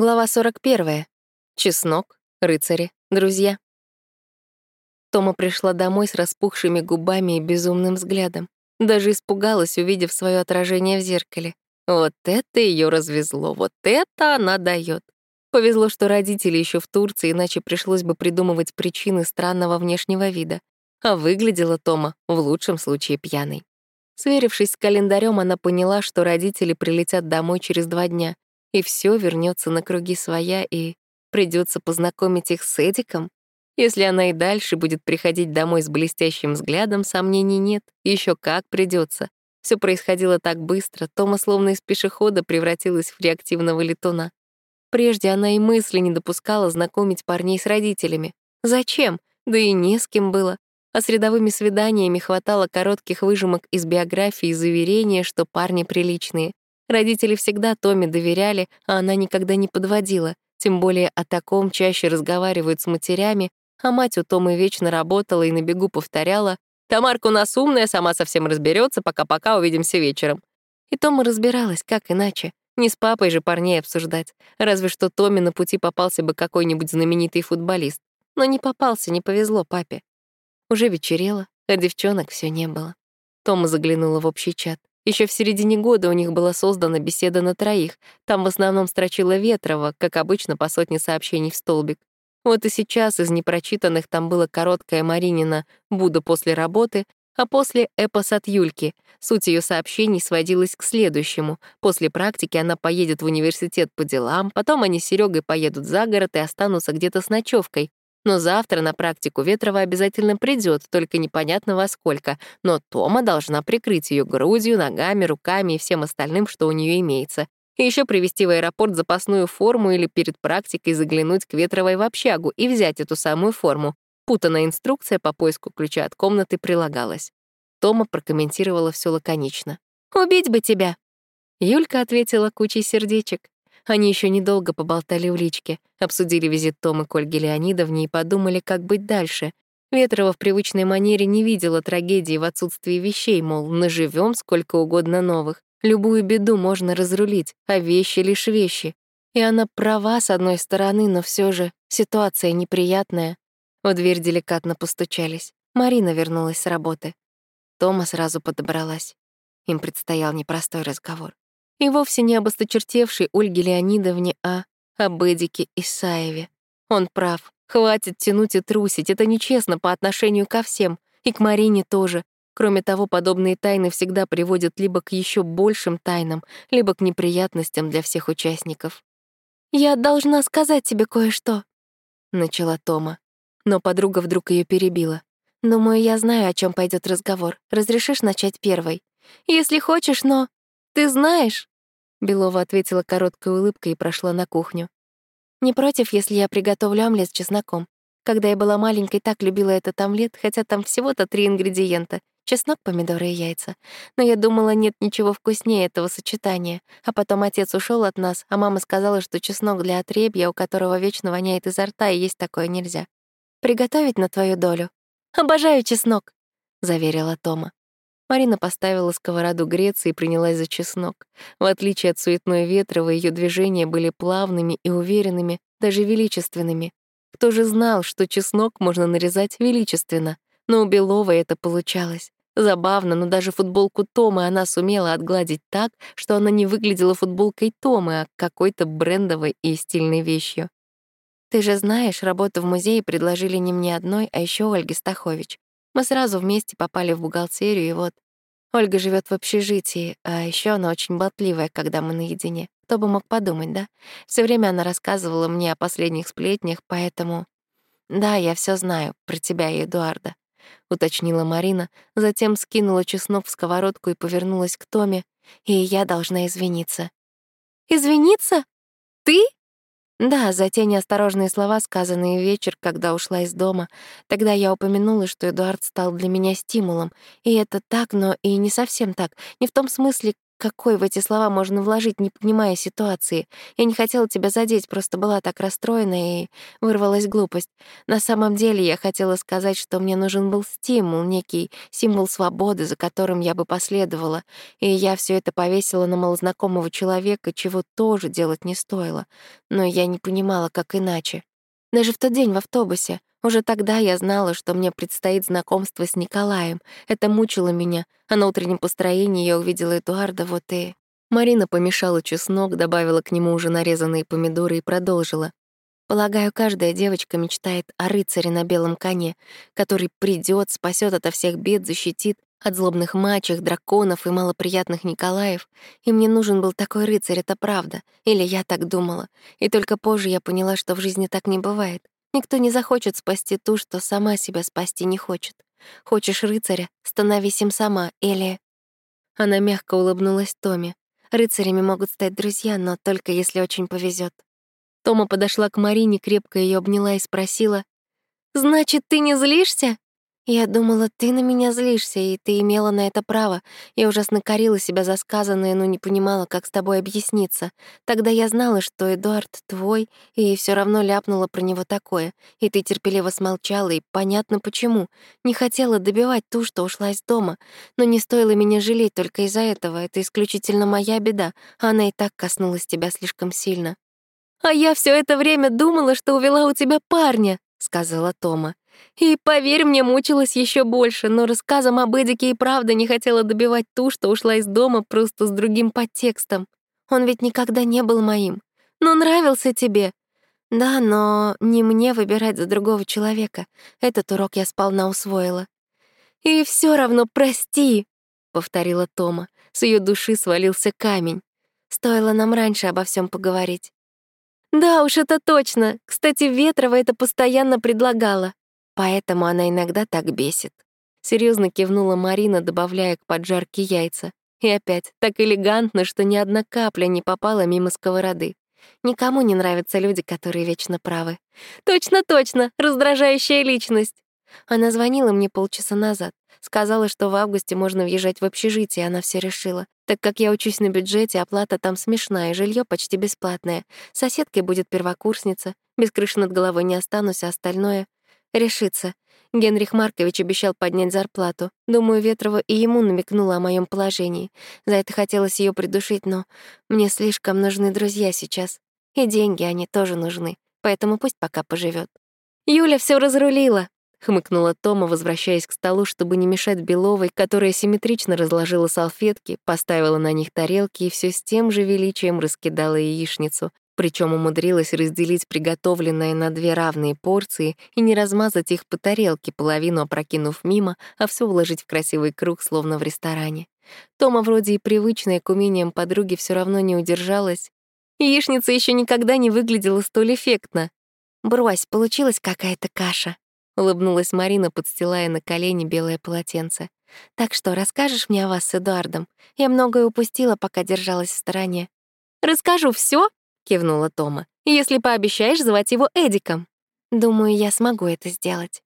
Глава 41. Чеснок, рыцари, друзья. Тома пришла домой с распухшими губами и безумным взглядом. Даже испугалась, увидев свое отражение в зеркале. Вот это ее развезло, вот это она дает. Повезло, что родители еще в Турции, иначе пришлось бы придумывать причины странного внешнего вида. А выглядела Тома в лучшем случае пьяной. Сверившись с календарем, она поняла, что родители прилетят домой через два дня, и все вернется на круги своя, и придется познакомить их с Эдиком. Если она и дальше будет приходить домой с блестящим взглядом, сомнений нет, еще как придется. Все происходило так быстро, Тома словно из пешехода превратилась в реактивного летуна. Прежде она и мысли не допускала знакомить парней с родителями. Зачем? Да и не с кем было. А с рядовыми свиданиями хватало коротких выжимок из биографии и заверения, что парни приличные. Родители всегда Томе доверяли, а она никогда не подводила. Тем более о таком чаще разговаривают с матерями, а мать у Томы вечно работала и на бегу повторяла «Тамарка у нас умная, сама совсем разберется, пока-пока, увидимся вечером». И Тома разбиралась, как иначе. Не с папой же парней обсуждать. Разве что Томе на пути попался бы какой-нибудь знаменитый футболист. Но не попался, не повезло папе. Уже вечерело, а девчонок все не было. Тома заглянула в общий чат. Еще в середине года у них была создана беседа на троих. Там в основном строчила Ветрова, как обычно, по сотне сообщений в столбик. Вот и сейчас из непрочитанных там было короткое Маринина «Буду после работы», а после эпос от Юльки. Суть ее сообщений сводилась к следующему. После практики она поедет в университет по делам, потом они с Серегой поедут за город и останутся где-то с ночевкой. Но завтра на практику Ветрова обязательно придет, только непонятно во сколько. Но Тома должна прикрыть ее грудью, ногами, руками и всем остальным, что у нее имеется. И еще привезти в аэропорт запасную форму или перед практикой заглянуть к Ветровой в общагу и взять эту самую форму. Путанная инструкция по поиску ключа от комнаты прилагалась. Тома прокомментировала все лаконично. «Убить бы тебя!» Юлька ответила кучей сердечек. Они еще недолго поболтали в личке, обсудили визит Томы к Ольге Леонидовне и подумали, как быть дальше. Ветрова в привычной манере не видела трагедии в отсутствии вещей, мол, наживем сколько угодно новых. Любую беду можно разрулить, а вещи — лишь вещи. И она права, с одной стороны, но все же ситуация неприятная. В дверь деликатно постучались. Марина вернулась с работы. Тома сразу подобралась. Им предстоял непростой разговор. И вовсе не об осточертевшей Ольге Леонидовне, а об Эдике Исаеве. Он прав. Хватит тянуть и трусить. Это нечестно по отношению ко всем. И к Марине тоже. Кроме того, подобные тайны всегда приводят либо к еще большим тайнам, либо к неприятностям для всех участников. «Я должна сказать тебе кое-что», — начала Тома. Но подруга вдруг ее перебила. «Думаю, я знаю, о чем пойдет разговор. Разрешишь начать первой? Если хочешь, но...» «Ты знаешь?» Белова ответила короткой улыбкой и прошла на кухню. «Не против, если я приготовлю омлет с чесноком. Когда я была маленькой, так любила этот омлет, хотя там всего-то три ингредиента — чеснок, помидоры и яйца. Но я думала, нет ничего вкуснее этого сочетания. А потом отец ушел от нас, а мама сказала, что чеснок для отребья, у которого вечно воняет изо рта, и есть такое нельзя. Приготовить на твою долю? Обожаю чеснок!» — заверила Тома. Марина поставила сковороду греться и принялась за чеснок. В отличие от суетной Ветрова, ее движения были плавными и уверенными, даже величественными. Кто же знал, что чеснок можно нарезать величественно? Но у Беловой это получалось. Забавно, но даже футболку Томы она сумела отгладить так, что она не выглядела футболкой Томы, а какой-то брендовой и стильной вещью. «Ты же знаешь, работу в музее предложили не мне одной, а еще Ольге Стахович. Мы сразу вместе попали в бухгалтерию, и вот Ольга живет в общежитии, а еще она очень болтливая, когда мы наедине. Кто бы мог подумать, да? Все время она рассказывала мне о последних сплетнях, поэтому... Да, я все знаю про тебя и Эдуарда, уточнила Марина, затем скинула чеснок в сковородку и повернулась к Томе, и я должна извиниться. Извиниться? Ты? Да, за те неосторожные слова, сказанные вечер, когда ушла из дома. Тогда я упомянула, что Эдуард стал для меня стимулом. И это так, но и не совсем так. Не в том смысле, какой в эти слова можно вложить, не понимая ситуации. Я не хотела тебя задеть, просто была так расстроена и вырвалась глупость. На самом деле я хотела сказать, что мне нужен был стимул, некий символ свободы, за которым я бы последовала, и я все это повесила на малознакомого человека, чего тоже делать не стоило. Но я не понимала, как иначе. Даже в тот день в автобусе. Уже тогда я знала, что мне предстоит знакомство с Николаем. Это мучило меня, а на утреннем построении я увидела Эдуарда, вот и... Марина помешала чеснок, добавила к нему уже нарезанные помидоры и продолжила. Полагаю, каждая девочка мечтает о рыцаре на белом коне, который придет, спасет ото всех бед, защитит от злобных мачех, драконов и малоприятных Николаев. И мне нужен был такой рыцарь, это правда. Или я так думала. И только позже я поняла, что в жизни так не бывает. Никто не захочет спасти ту, что сама себя спасти не хочет. Хочешь рыцаря — становись им сама, или... Она мягко улыбнулась Томе. Рыцарями могут стать друзья, но только если очень повезет. Тома подошла к Марине, крепко ее обняла и спросила, «Значит, ты не злишься?» Я думала, ты на меня злишься, и ты имела на это право. Я ужасно корила себя за сказанное, но не понимала, как с тобой объясниться. Тогда я знала, что Эдуард твой, и все равно ляпнула про него такое. И ты терпеливо смолчала, и понятно почему. Не хотела добивать ту, что ушла из дома. Но не стоило меня жалеть только из-за этого. Это исключительно моя беда. Она и так коснулась тебя слишком сильно. «А я все это время думала, что увела у тебя парня», — сказала Тома. И, поверь мне, мучилась еще больше, но рассказом об Эдике и правда не хотела добивать ту, что ушла из дома просто с другим подтекстом. Он ведь никогда не был моим. Но нравился тебе. Да, но не мне выбирать за другого человека. Этот урок я сполна усвоила. «И все равно прости», — повторила Тома. С ее души свалился камень. Стоило нам раньше обо всем поговорить. «Да уж, это точно. Кстати, Ветрова это постоянно предлагала. Поэтому она иногда так бесит. Серьезно кивнула Марина, добавляя к поджарке яйца. И опять, так элегантно, что ни одна капля не попала мимо сковороды. Никому не нравятся люди, которые вечно правы. «Точно-точно, раздражающая личность!» Она звонила мне полчаса назад. Сказала, что в августе можно въезжать в общежитие, она все решила. Так как я учусь на бюджете, оплата там смешная, жилье почти бесплатное. Соседкой будет первокурсница. Без крыши над головой не останусь, а остальное решиться. Генрих Маркович обещал поднять зарплату. Думаю, Ветрова и ему намекнула о моем положении. За это хотелось ее придушить, но мне слишком нужны друзья сейчас. И деньги они тоже нужны, поэтому пусть пока поживет. Юля все разрулила, хмыкнула Тома, возвращаясь к столу, чтобы не мешать Беловой, которая симметрично разложила салфетки, поставила на них тарелки и все с тем же величием раскидала яичницу, причем умудрилась разделить приготовленное на две равные порции и не размазать их по тарелке, половину опрокинув мимо, а все уложить в красивый круг, словно в ресторане. Тома вроде и привычная к умениям подруги все равно не удержалась. Яичница еще никогда не выглядела столь эффектно. «Брось, получилась какая-то каша», — улыбнулась Марина, подстилая на колени белое полотенце. «Так что, расскажешь мне о вас с Эдуардом? Я многое упустила, пока держалась в стороне». «Расскажу все, кивнула Тома. «Если пообещаешь звать его Эдиком». «Думаю, я смогу это сделать».